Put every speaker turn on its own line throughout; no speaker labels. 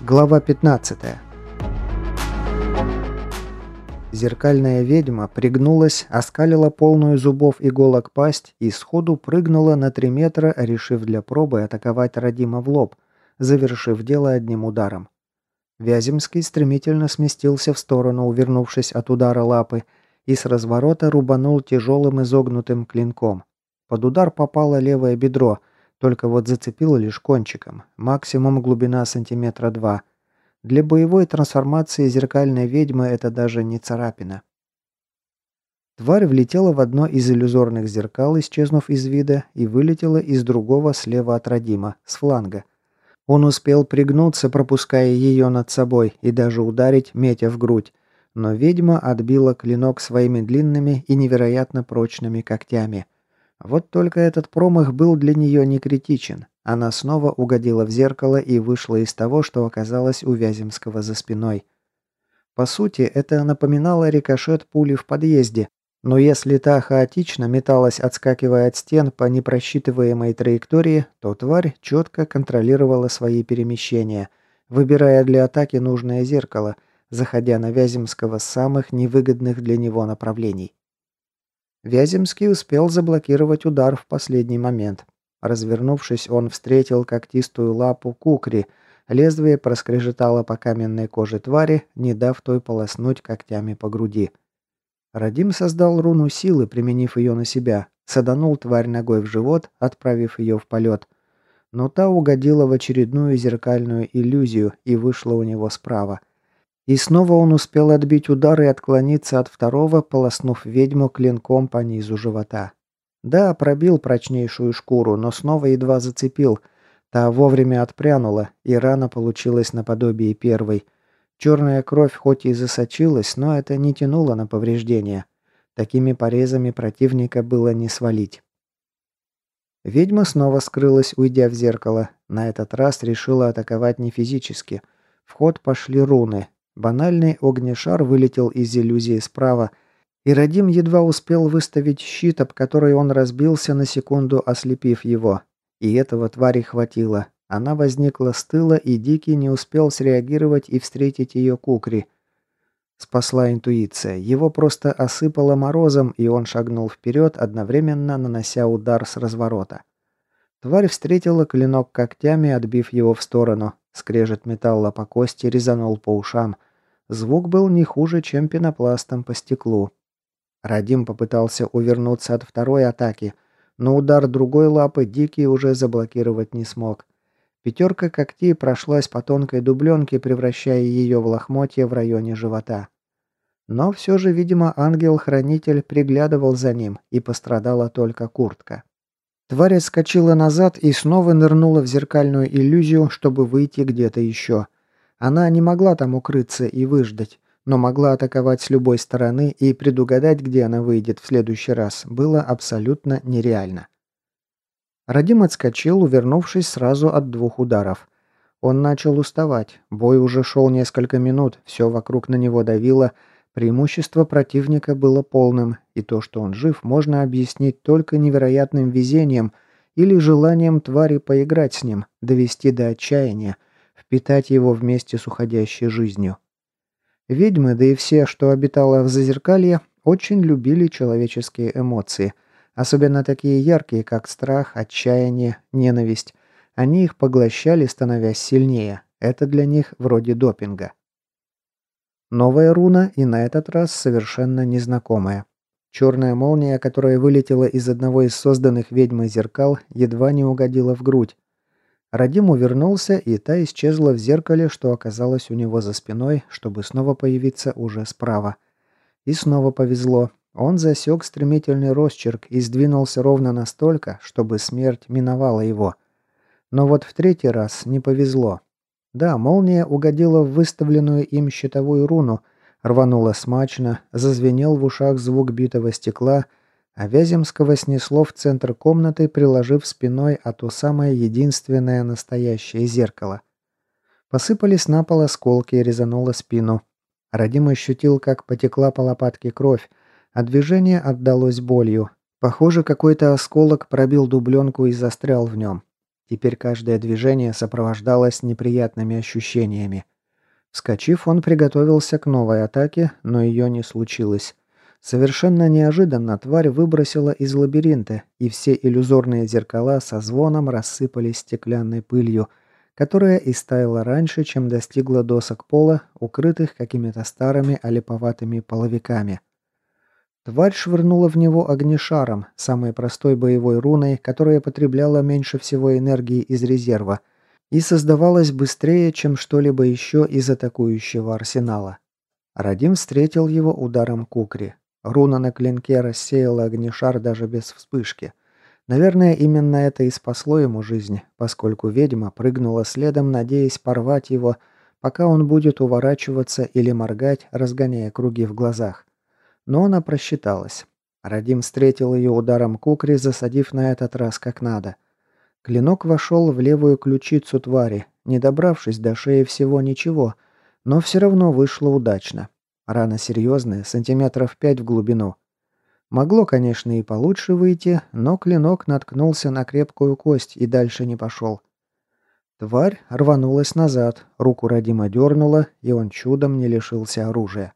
Глава 15. Зеркальная ведьма пригнулась, оскалила полную зубов иголок пасть и сходу прыгнула на 3 метра, решив для пробы атаковать Родима в лоб, завершив дело одним ударом. Вяземский стремительно сместился в сторону, увернувшись от удара лапы, и с разворота рубанул тяжелым изогнутым клинком. Под удар попало левое бедро, только вот зацепило лишь кончиком, максимум глубина сантиметра два. Для боевой трансформации зеркальной ведьмы это даже не царапина. Тварь влетела в одно из иллюзорных зеркал, исчезнув из вида, и вылетела из другого слева от Родима, с фланга. Он успел пригнуться, пропуская ее над собой, и даже ударить, метя в грудь, но ведьма отбила клинок своими длинными и невероятно прочными когтями. Вот только этот промах был для нее не критичен. Она снова угодила в зеркало и вышла из того, что оказалось у Вяземского за спиной. По сути, это напоминало рикошет пули в подъезде, но если та хаотично металась, отскакивая от стен по непросчитываемой траектории, то тварь четко контролировала свои перемещения, выбирая для атаки нужное зеркало – заходя на Вяземского с самых невыгодных для него направлений. Вяземский успел заблокировать удар в последний момент. Развернувшись, он встретил когтистую лапу кукри, лезвие проскрежетало по каменной коже твари, не дав той полоснуть когтями по груди. Радим создал руну силы, применив ее на себя, саданул тварь ногой в живот, отправив ее в полет. Но та угодила в очередную зеркальную иллюзию и вышла у него справа. И снова он успел отбить удар и отклониться от второго, полоснув ведьму клинком по низу живота. Да, пробил прочнейшую шкуру, но снова едва зацепил. Та вовремя отпрянула, и рана получилась наподобие первой. Черная кровь хоть и засочилась, но это не тянуло на повреждения. Такими порезами противника было не свалить. Ведьма снова скрылась, уйдя в зеркало. На этот раз решила атаковать не физически. В ход пошли руны, Банальный огнешар вылетел из иллюзии справа, и Радим едва успел выставить щит, об который он разбился на секунду, ослепив его. И этого твари хватило. Она возникла с тыла, и Дикий не успел среагировать и встретить ее кукри. Спасла интуиция. Его просто осыпало морозом, и он шагнул вперед, одновременно нанося удар с разворота. Тварь встретила клинок когтями, отбив его в сторону. Скрежет металла по кости резанул по ушам. Звук был не хуже, чем пенопластом по стеклу. Радим попытался увернуться от второй атаки, но удар другой лапы Дикий уже заблокировать не смог. Пятерка когтей прошлась по тонкой дубленке, превращая ее в лохмотье в районе живота. Но все же, видимо, ангел-хранитель приглядывал за ним, и пострадала только куртка. Тварь отскочила назад и снова нырнула в зеркальную иллюзию, чтобы выйти где-то еще. Она не могла там укрыться и выждать, но могла атаковать с любой стороны и предугадать, где она выйдет в следующий раз, было абсолютно нереально. Радим отскочил, увернувшись сразу от двух ударов. Он начал уставать, бой уже шел несколько минут, все вокруг на него давило, Преимущество противника было полным, и то, что он жив, можно объяснить только невероятным везением или желанием твари поиграть с ним, довести до отчаяния, впитать его вместе с уходящей жизнью. Ведьмы, да и все, что обитало в Зазеркалье, очень любили человеческие эмоции, особенно такие яркие, как страх, отчаяние, ненависть. Они их поглощали, становясь сильнее. Это для них вроде допинга. Новая руна и на этот раз совершенно незнакомая. Черная молния, которая вылетела из одного из созданных ведьмой зеркал, едва не угодила в грудь. Радим увернулся, и та исчезла в зеркале, что оказалось у него за спиной, чтобы снова появиться уже справа. И снова повезло. Он засек стремительный росчерк и сдвинулся ровно настолько, чтобы смерть миновала его. Но вот в третий раз не повезло. Да, молния угодила в выставленную им щитовую руну, рванула смачно, зазвенел в ушах звук битого стекла, а Вяземского снесло в центр комнаты, приложив спиной о то самое единственное настоящее зеркало. Посыпались на пол осколки и резануло спину. Радим ощутил, как потекла по лопатке кровь, а движение отдалось болью. Похоже, какой-то осколок пробил дубленку и застрял в нем. Теперь каждое движение сопровождалось неприятными ощущениями. Вскочив, он приготовился к новой атаке, но ее не случилось. Совершенно неожиданно тварь выбросила из лабиринта, и все иллюзорные зеркала со звоном рассыпались стеклянной пылью, которая истаяла раньше, чем достигла досок пола, укрытых какими-то старыми олиповатыми половиками. Тварь швырнула в него огнешаром, самой простой боевой руной, которая потребляла меньше всего энергии из резерва и создавалась быстрее, чем что-либо еще из атакующего арсенала. Радим встретил его ударом кукри. Руна на клинке рассеяла огнешар даже без вспышки. Наверное, именно это и спасло ему жизнь, поскольку ведьма прыгнула следом, надеясь порвать его, пока он будет уворачиваться или моргать, разгоняя круги в глазах. Но она просчиталась. Радим встретил ее ударом кукри, засадив на этот раз как надо. Клинок вошел в левую ключицу твари, не добравшись до шеи всего ничего, но все равно вышло удачно. Рана серьезная, сантиметров пять в глубину. Могло, конечно, и получше выйти, но клинок наткнулся на крепкую кость и дальше не пошел. Тварь рванулась назад, руку Радима дернула, и он чудом не лишился оружия.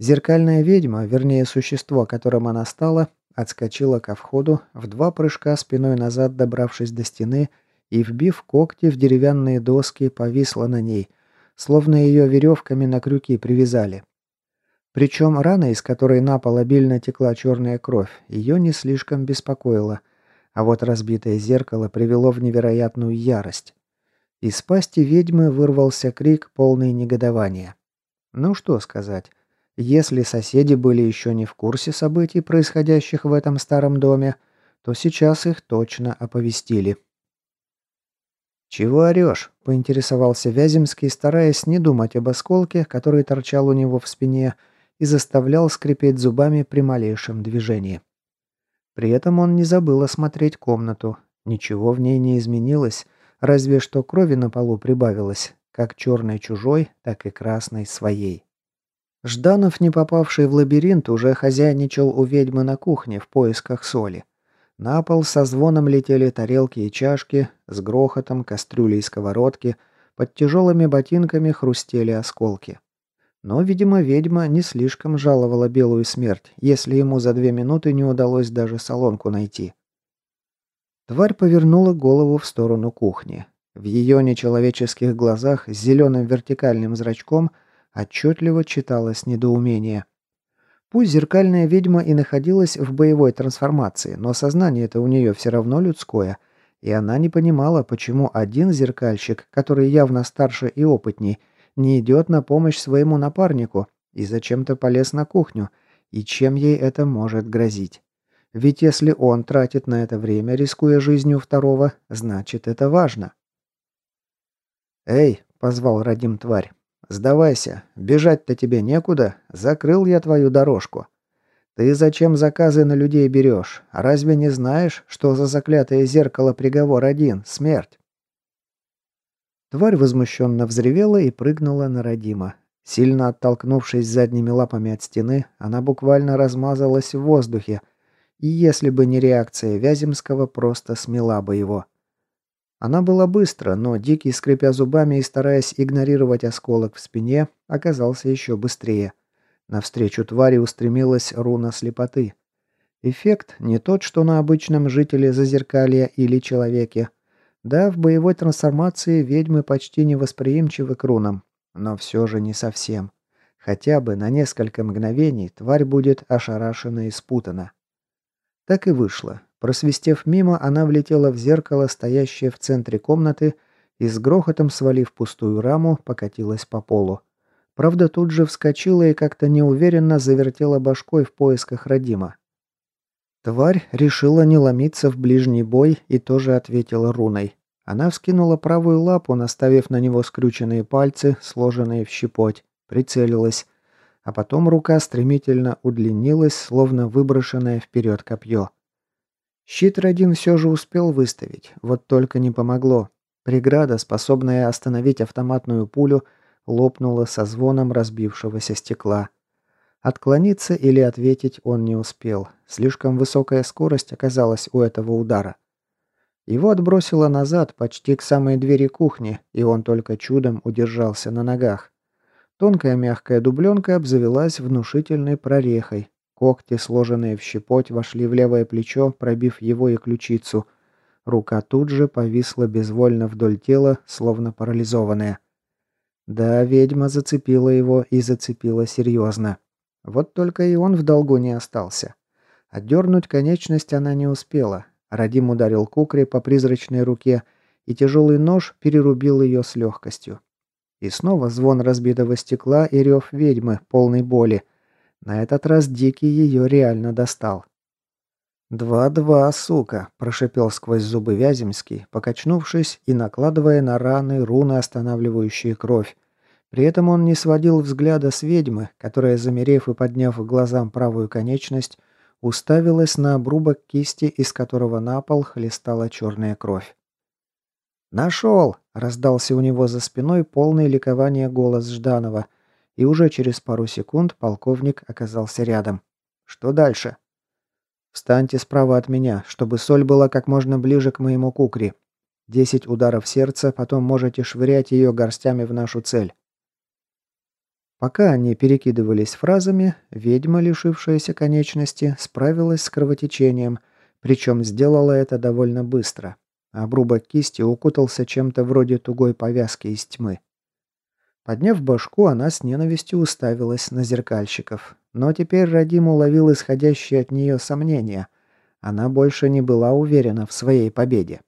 Зеркальная ведьма, вернее существо, которым она стала, отскочила ко входу, в два прыжка спиной назад добравшись до стены и, вбив когти в деревянные доски, повисла на ней, словно ее веревками на крюки привязали. Причем рана, из которой на пол обильно текла черная кровь, ее не слишком беспокоила, а вот разбитое зеркало привело в невероятную ярость. Из пасти ведьмы вырвался крик, полный негодования. Ну что сказать. Если соседи были еще не в курсе событий, происходящих в этом старом доме, то сейчас их точно оповестили. «Чего орешь?» – поинтересовался Вяземский, стараясь не думать об осколке, который торчал у него в спине, и заставлял скрипеть зубами при малейшем движении. При этом он не забыл осмотреть комнату. Ничего в ней не изменилось, разве что крови на полу прибавилось, как черной чужой, так и красной своей. Жданов, не попавший в лабиринт, уже хозяйничал у ведьмы на кухне в поисках соли. На пол со звоном летели тарелки и чашки, с грохотом кастрюли и сковородки, под тяжелыми ботинками хрустели осколки. Но, видимо, ведьма не слишком жаловала белую смерть, если ему за две минуты не удалось даже солонку найти. Тварь повернула голову в сторону кухни. В ее нечеловеческих глазах с зеленым вертикальным зрачком – Отчетливо читалось недоумение. Пусть зеркальная ведьма и находилась в боевой трансформации, но сознание это у нее все равно людское, и она не понимала, почему один зеркальщик, который явно старше и опытней, не идет на помощь своему напарнику и зачем-то полез на кухню, и чем ей это может грозить. Ведь если он тратит на это время, рискуя жизнью второго, значит это важно. «Эй!» – позвал Радим тварь. Сдавайся, бежать-то тебе некуда, закрыл я твою дорожку. Ты зачем заказы на людей берешь? Разве не знаешь, что за заклятое зеркало приговор один – смерть?» Тварь возмущенно взревела и прыгнула на Родима. Сильно оттолкнувшись задними лапами от стены, она буквально размазалась в воздухе, и если бы не реакция Вяземского, просто смела бы его. Она была быстро, но Дикий, скрипя зубами и стараясь игнорировать осколок в спине, оказался еще быстрее. Навстречу твари устремилась руна слепоты. Эффект не тот, что на обычном жителе Зазеркалья или человеке. Да, в боевой трансформации ведьмы почти невосприимчивы к рунам, но все же не совсем. Хотя бы на несколько мгновений тварь будет ошарашена и спутана. Так и вышло. Просвистев мимо, она влетела в зеркало, стоящее в центре комнаты, и с грохотом, свалив пустую раму, покатилась по полу. Правда, тут же вскочила и как-то неуверенно завертела башкой в поисках Родима. Тварь решила не ломиться в ближний бой и тоже ответила руной. Она вскинула правую лапу, наставив на него скрюченные пальцы, сложенные в щепоть, прицелилась, а потом рука стремительно удлинилась, словно выброшенное вперед копье. Щит Радим все же успел выставить, вот только не помогло. Преграда, способная остановить автоматную пулю, лопнула со звоном разбившегося стекла. Отклониться или ответить он не успел. Слишком высокая скорость оказалась у этого удара. Его отбросило назад почти к самой двери кухни, и он только чудом удержался на ногах. Тонкая мягкая дубленка обзавелась внушительной прорехой. Когти, сложенные в щепоть, вошли в левое плечо, пробив его и ключицу. Рука тут же повисла безвольно вдоль тела, словно парализованная. Да, ведьма зацепила его и зацепила серьезно. Вот только и он в долгу не остался. Отдернуть конечность она не успела. Радим ударил кукре по призрачной руке, и тяжелый нож перерубил ее с легкостью. И снова звон разбитого стекла и рев ведьмы, полной боли. На этот раз Дикий ее реально достал. «Два-два, сука!» – прошипел сквозь зубы Вяземский, покачнувшись и накладывая на раны руны, останавливающие кровь. При этом он не сводил взгляда с ведьмы, которая, замерев и подняв глазам правую конечность, уставилась на обрубок кисти, из которого на пол хлестала черная кровь. «Нашел!» – раздался у него за спиной полный ликования голос Жданова, и уже через пару секунд полковник оказался рядом. «Что дальше?» «Встаньте справа от меня, чтобы соль была как можно ближе к моему кукре. Десять ударов сердца, потом можете швырять ее горстями в нашу цель». Пока они перекидывались фразами, ведьма, лишившаяся конечности, справилась с кровотечением, причем сделала это довольно быстро. Обрубок кисти укутался чем-то вроде тугой повязки из тьмы. Подняв башку, она с ненавистью уставилась на зеркальщиков. Но теперь Радим уловил исходящие от нее сомнения. Она больше не была уверена в своей победе.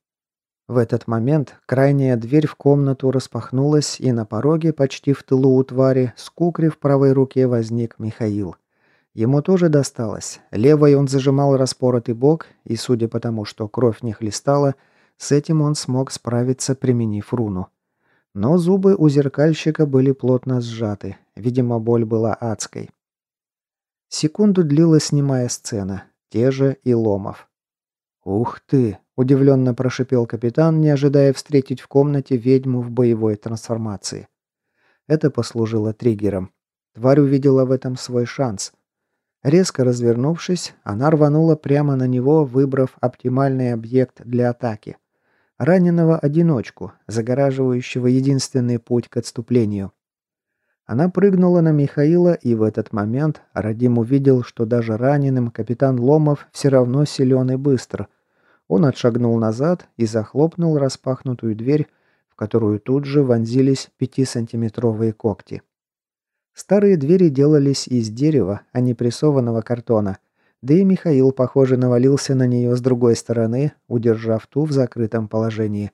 В этот момент крайняя дверь в комнату распахнулась, и на пороге, почти в тылу у твари, с кукри в правой руке возник Михаил. Ему тоже досталось. Левой он зажимал распоротый бок, и, судя по тому, что кровь не хлестала, с этим он смог справиться, применив руну. Но зубы у зеркальщика были плотно сжаты. Видимо, боль была адской. Секунду длилась немая сцена. Те же и Ломов. «Ух ты!» – удивленно прошипел капитан, не ожидая встретить в комнате ведьму в боевой трансформации. Это послужило триггером. Тварь увидела в этом свой шанс. Резко развернувшись, она рванула прямо на него, выбрав оптимальный объект для атаки раненого одиночку, загораживающего единственный путь к отступлению. Она прыгнула на Михаила, и в этот момент Радим увидел, что даже раненым капитан Ломов все равно силен и быстр. Он отшагнул назад и захлопнул распахнутую дверь, в которую тут же вонзились пятисантиметровые когти. Старые двери делались из дерева, а не прессованного картона – да и Михаил, похоже, навалился на нее с другой стороны, удержав ту в закрытом положении.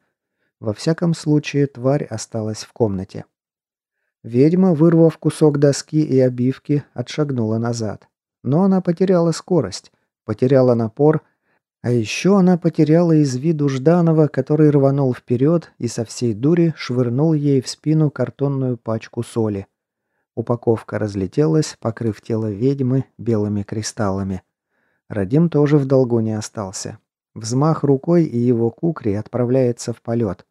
Во всяком случае, тварь осталась в комнате. Ведьма, вырвав кусок доски и обивки, отшагнула назад. Но она потеряла скорость, потеряла напор, а еще она потеряла из виду Жданова, который рванул вперед и со всей дури швырнул ей в спину картонную пачку соли. Упаковка разлетелась, покрыв тело ведьмы белыми кристаллами. Радим тоже в долгу не остался. Взмах рукой, и его кукри отправляется в полет.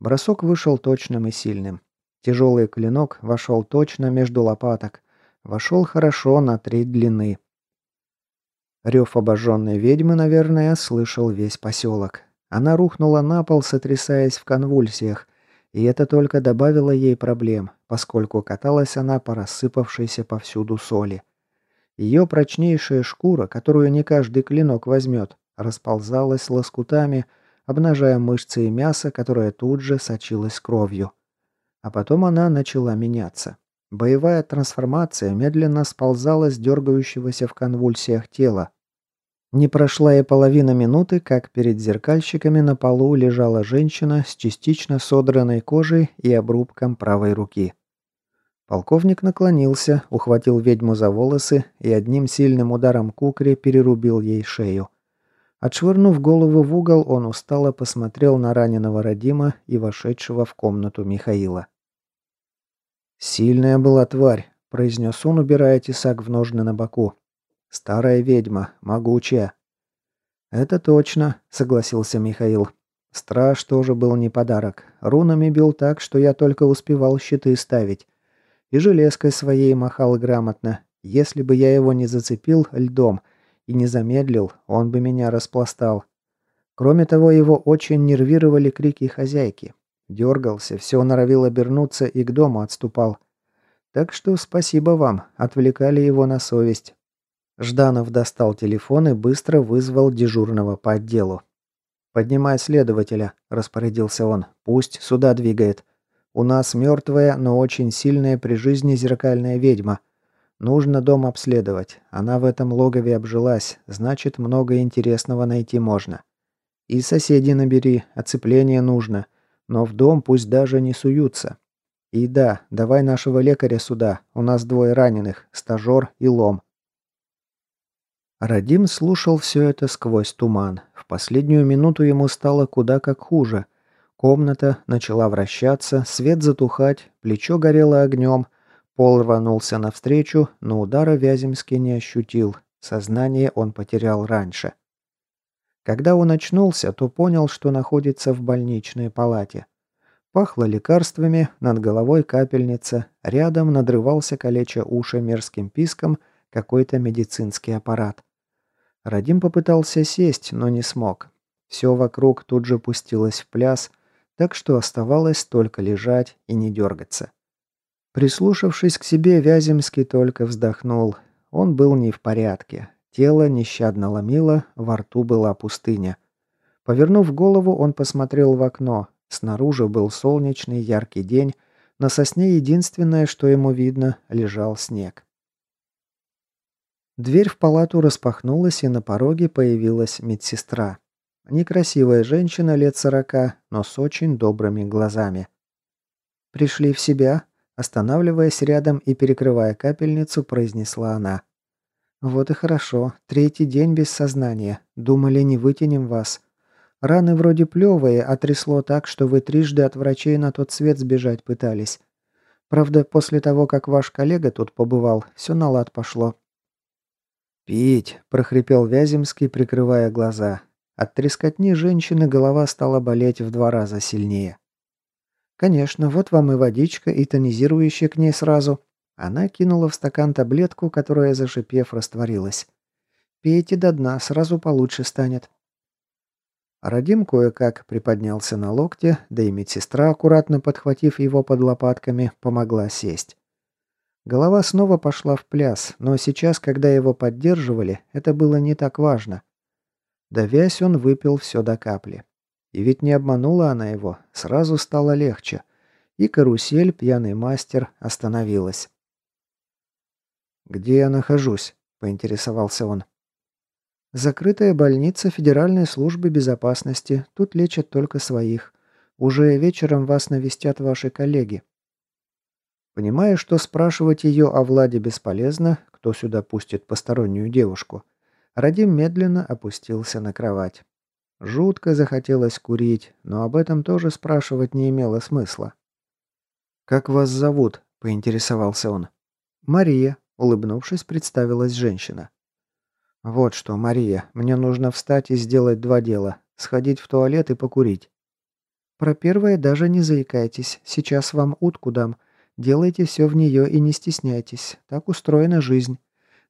Бросок вышел точным и сильным. Тяжелый клинок вошел точно между лопаток. Вошел хорошо на три длины. Рев обожженной ведьмы, наверное, слышал весь поселок. Она рухнула на пол, сотрясаясь в конвульсиях, и это только добавило ей проблем, поскольку каталась она по рассыпавшейся повсюду соли. Ее прочнейшая шкура, которую не каждый клинок возьмет, расползалась лоскутами, обнажая мышцы и мясо, которое тут же сочилось кровью. А потом она начала меняться. Боевая трансформация медленно сползала с дергающегося в конвульсиях тела. Не прошла и половина минуты, как перед зеркальщиками на полу лежала женщина с частично содранной кожей и обрубком правой руки. Полковник наклонился, ухватил ведьму за волосы и одним сильным ударом кукри перерубил ей шею. Отшвырнув голову в угол, он устало посмотрел на раненого Родима и вошедшего в комнату Михаила. «Сильная была тварь», — произнес он, убирая тесак в ножны на боку. «Старая ведьма, могучая». «Это точно», — согласился Михаил. «Страж тоже был не подарок. Рунами бил так, что я только успевал щиты ставить. И железкой своей махал грамотно, Если бы я его не зацепил льдом и не замедлил, он бы меня распластал. Кроме того, его очень нервировали крики хозяйки. Дергался, все норовил обернуться и к дому отступал. Так что спасибо вам, отвлекали его на совесть. Жданов достал телефон и быстро вызвал дежурного по отделу. «Поднимай следователя», – распорядился он. «Пусть сюда двигает. У нас мертвая, но очень сильная при жизни зеркальная ведьма. Нужно дом обследовать. Она в этом логове обжилась, значит, много интересного найти можно. И соседей набери, оцепление нужно. Но в дом пусть даже не суются. И да, давай нашего лекаря сюда. У нас двое раненых, стажер и лом. Радим слушал все это сквозь туман. В последнюю минуту ему стало куда как хуже. Комната начала вращаться, свет затухать, плечо горело огнем, пол рванулся навстречу, но удара Вяземский не ощутил. Сознание он потерял раньше. Когда он очнулся, то понял, что находится в больничной палате. Пахло лекарствами, над головой капельница, рядом надрывался калеча уши мерзким писком какой-то медицинский аппарат. Радим попытался сесть, но не смог. Все вокруг тут же пустилось в пляс, так что оставалось только лежать и не дергаться. Прислушавшись к себе, Вяземский только вздохнул. Он был не в порядке. Тело нещадно ломило, во рту была пустыня. Повернув голову, он посмотрел в окно. Снаружи был солнечный яркий день. На сосне единственное, что ему видно, лежал снег. Дверь в палату распахнулась, и на пороге появилась медсестра. Некрасивая женщина лет сорока, но с очень добрыми глазами. «Пришли в себя?» Останавливаясь рядом и перекрывая капельницу, произнесла она. «Вот и хорошо. Третий день без сознания. Думали, не вытянем вас. Раны вроде плевые, а так, что вы трижды от врачей на тот свет сбежать пытались. Правда, после того, как ваш коллега тут побывал, все на лад пошло». «Пить!» – прохрипел Вяземский, прикрывая глаза. От трескотни женщины голова стала болеть в два раза сильнее. «Конечно, вот вам и водичка, и тонизирующая к ней сразу. Она кинула в стакан таблетку, которая, зашипев, растворилась. «Пейте до дна, сразу получше станет». Радим кое-как приподнялся на локте, да и медсестра, аккуратно подхватив его под лопатками, помогла сесть. Голова снова пошла в пляс, но сейчас, когда его поддерживали, это было не так важно. Давясь, он выпил все до капли. И ведь не обманула она его, сразу стало легче. И карусель, пьяный мастер, остановилась. «Где я нахожусь?» – поинтересовался он. «Закрытая больница Федеральной службы безопасности. Тут лечат только своих. Уже вечером вас навестят ваши коллеги». Понимая, что спрашивать ее о Владе бесполезно, кто сюда пустит постороннюю девушку, Радим медленно опустился на кровать. Жутко захотелось курить, но об этом тоже спрашивать не имело смысла. «Как вас зовут?» – поинтересовался он. «Мария», Улыбнувшись, представилась женщина. «Вот что, Мария, мне нужно встать и сделать два дела. Сходить в туалет и покурить». «Про первое даже не заикайтесь. Сейчас вам утку дам. Делайте все в нее и не стесняйтесь. Так устроена жизнь.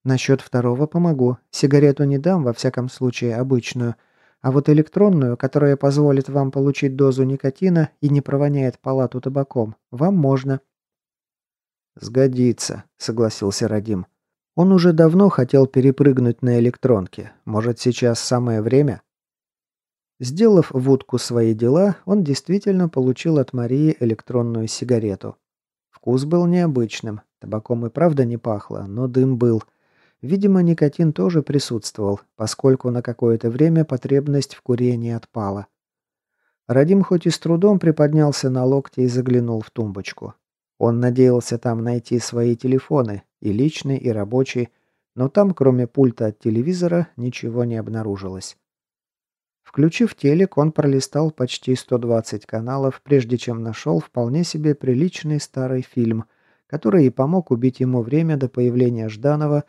Насчет второго помогу. Сигарету не дам, во всяком случае, обычную. А вот электронную, которая позволит вам получить дозу никотина и не провоняет палату табаком, вам можно. «Сгодится», — согласился Радим. Он уже давно хотел перепрыгнуть на электронке. Может, сейчас самое время? Сделав в утку свои дела, он действительно получил от Марии электронную сигарету. Вкус был необычным. Табаком и правда не пахло, но дым был. Видимо, никотин тоже присутствовал, поскольку на какое-то время потребность в курении отпала. Радим хоть и с трудом приподнялся на локте и заглянул в тумбочку. Он надеялся там найти свои телефоны, и личный, и рабочий, но там, кроме пульта от телевизора, ничего не обнаружилось. Включив телек, он пролистал почти 120 каналов, прежде чем нашел вполне себе приличный старый фильм, который и помог убить ему время до появления Жданова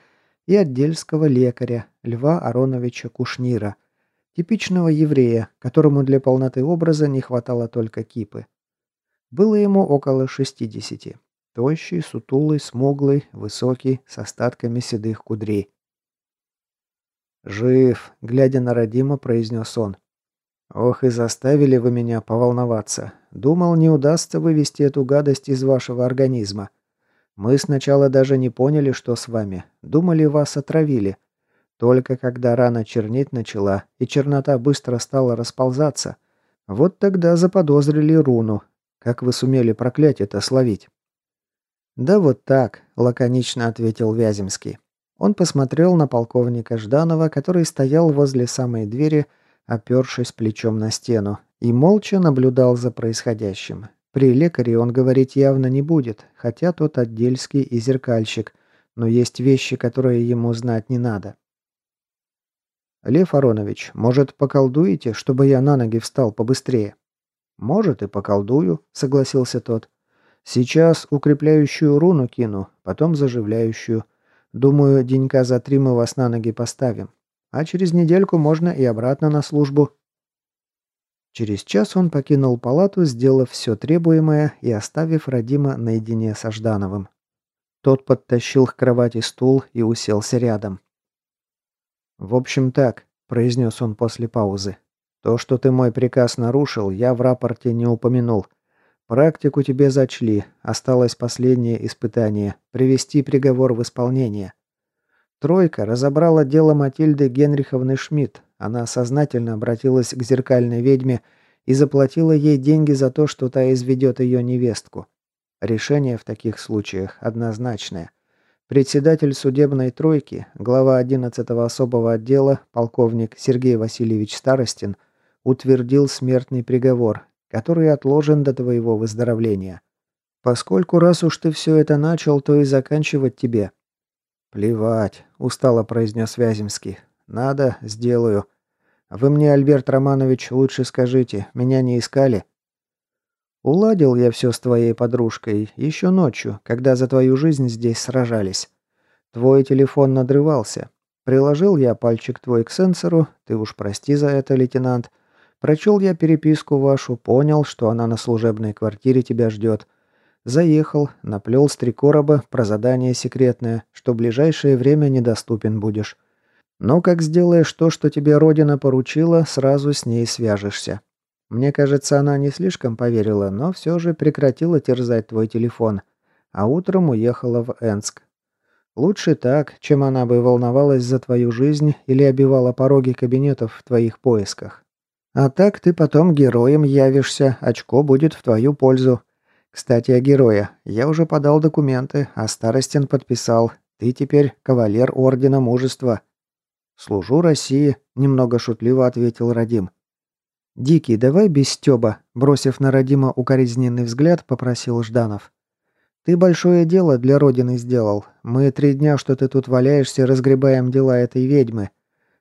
и отдельского лекаря Льва Ароновича Кушнира, типичного еврея, которому для полноты образа не хватало только кипы. Было ему около 60. Тощий, сутулый, смуглый, высокий, с остатками седых кудрей. «Жив», — глядя на Родима, произнес он. «Ох, и заставили вы меня поволноваться. Думал, не удастся вывести эту гадость из вашего организма. Мы сначала даже не поняли, что с вами. Думали, вас отравили. Только когда рана чернеть начала, и чернота быстро стала расползаться, вот тогда заподозрили руну. Как вы сумели проклятие-то словить?» «Да вот так», — лаконично ответил Вяземский. Он посмотрел на полковника Жданова, который стоял возле самой двери, опершись плечом на стену, и молча наблюдал за происходящим. При лекаре он говорить явно не будет, хотя тот отдельский и зеркальщик, но есть вещи, которые ему знать не надо. «Лев Аронович, может, поколдуете, чтобы я на ноги встал побыстрее?» «Может, и поколдую», — согласился тот. «Сейчас укрепляющую руну кину, потом заживляющую. Думаю, денька за три мы вас на ноги поставим. А через недельку можно и обратно на службу». Через час он покинул палату, сделав все требуемое и оставив Родима наедине со Ждановым. Тот подтащил к кровати стул и уселся рядом. «В общем так», – произнес он после паузы. «То, что ты мой приказ нарушил, я в рапорте не упомянул. Практику тебе зачли, осталось последнее испытание – привести приговор в исполнение. Тройка разобрала дело Матильды Генриховны Шмидт. Она сознательно обратилась к зеркальной ведьме и заплатила ей деньги за то, что та изведет ее невестку. Решение в таких случаях однозначное. Председатель судебной тройки, глава 11-го особого отдела, полковник Сергей Васильевич Старостин, утвердил смертный приговор, который отложен до твоего выздоровления. Поскольку раз уж ты все это начал, то и заканчивать тебе. Плевать, устало произнес Вяземский. Надо, сделаю. Вы мне, Альберт Романович, лучше скажите, меня не искали? Уладил я все с твоей подружкой еще ночью, когда за твою жизнь здесь сражались. Твой телефон надрывался. Приложил я пальчик твой к сенсору, ты уж прости за это, лейтенант. Прочел я переписку вашу, понял, что она на служебной квартире тебя ждет. Заехал, наплел с три короба про задание секретное, что в ближайшее время недоступен будешь. Но как сделаешь то, что тебе Родина поручила, сразу с ней свяжешься. Мне кажется, она не слишком поверила, но все же прекратила терзать твой телефон, а утром уехала в Энск. Лучше так, чем она бы волновалась за твою жизнь или обивала пороги кабинетов в твоих поисках. А так ты потом героем явишься, очко будет в твою пользу. Кстати, о герое. Я уже подал документы, а Старостин подписал. Ты теперь кавалер Ордена Мужества. «Служу России», — немного шутливо ответил Радим. «Дикий, давай без стёба», – бросив на Родима укоризненный взгляд, попросил Жданов. «Ты большое дело для Родины сделал. Мы три дня, что ты тут валяешься, разгребаем дела этой ведьмы.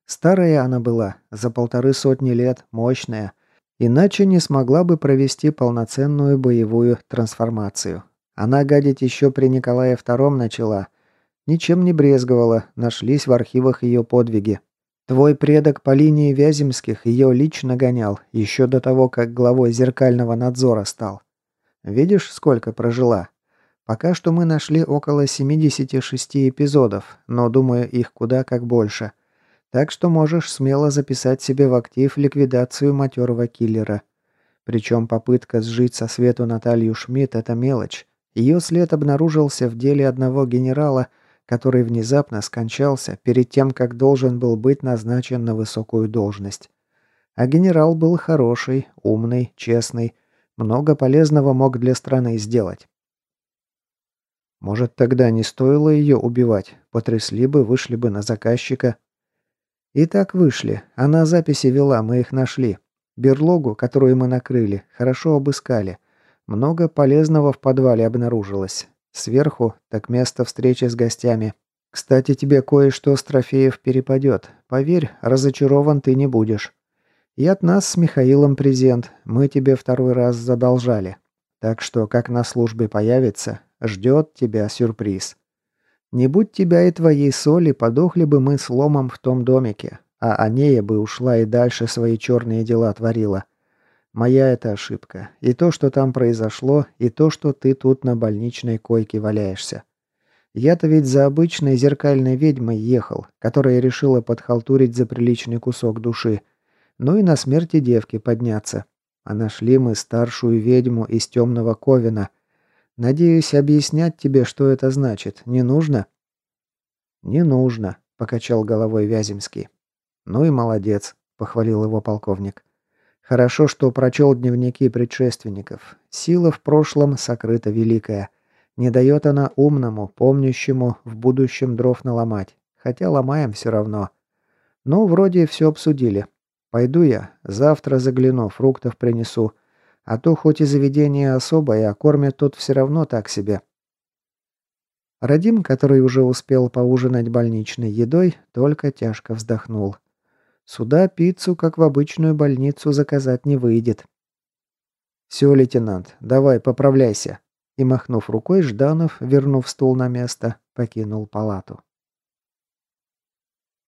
Старая она была, за полторы сотни лет, мощная. Иначе не смогла бы провести полноценную боевую трансформацию. Она гадить еще при Николае II начала. Ничем не брезговала, нашлись в архивах ее подвиги. Твой предок по линии Вяземских ее лично гонял, еще до того, как главой зеркального надзора стал. Видишь, сколько прожила? Пока что мы нашли около 76 эпизодов, но, думаю, их куда как больше. Так что можешь смело записать себе в актив ликвидацию матерого киллера. Причем попытка сжить со свету Наталью Шмидт – это мелочь. Ее след обнаружился в деле одного генерала – который внезапно скончался перед тем, как должен был быть назначен на высокую должность. А генерал был хороший, умный, честный, много полезного мог для страны сделать. Может, тогда не стоило ее убивать, потрясли бы, вышли бы на заказчика. И так вышли, она записи вела, мы их нашли. Берлогу, которую мы накрыли, хорошо обыскали. Много полезного в подвале обнаружилось. Сверху, так место встречи с гостями. Кстати, тебе кое-что с трофеев перепадет. Поверь, разочарован ты не будешь. И от нас с Михаилом презент. Мы тебе второй раз задолжали. Так что, как на службе появится, ждет тебя сюрприз. Не будь тебя и твоей соли, подохли бы мы с ломом в том домике, а Анея бы ушла и дальше свои черные дела творила. Моя это ошибка. И то, что там произошло, и то, что ты тут на больничной койке валяешься. Я-то ведь за обычной зеркальной ведьмой ехал, которая решила подхалтурить за приличный кусок души. Ну и на смерти девки подняться. А нашли мы старшую ведьму из темного Ковина. Надеюсь, объяснять тебе, что это значит, не нужно?» «Не нужно», — покачал головой Вяземский. «Ну и молодец», — похвалил его полковник. «Хорошо, что прочел дневники предшественников. Сила в прошлом сокрыта великая. Не дает она умному, помнящему в будущем дров наломать. Хотя ломаем все равно. Ну, вроде все обсудили. Пойду я. Завтра загляну, фруктов принесу. А то хоть и заведение особое, а кормят тут все равно так себе. Радим, который уже успел поужинать больничной едой, только тяжко вздохнул. Сюда пиццу, как в обычную больницу, заказать не выйдет. «Все, лейтенант, давай, поправляйся». И, махнув рукой, Жданов, вернув стул на место, покинул палату.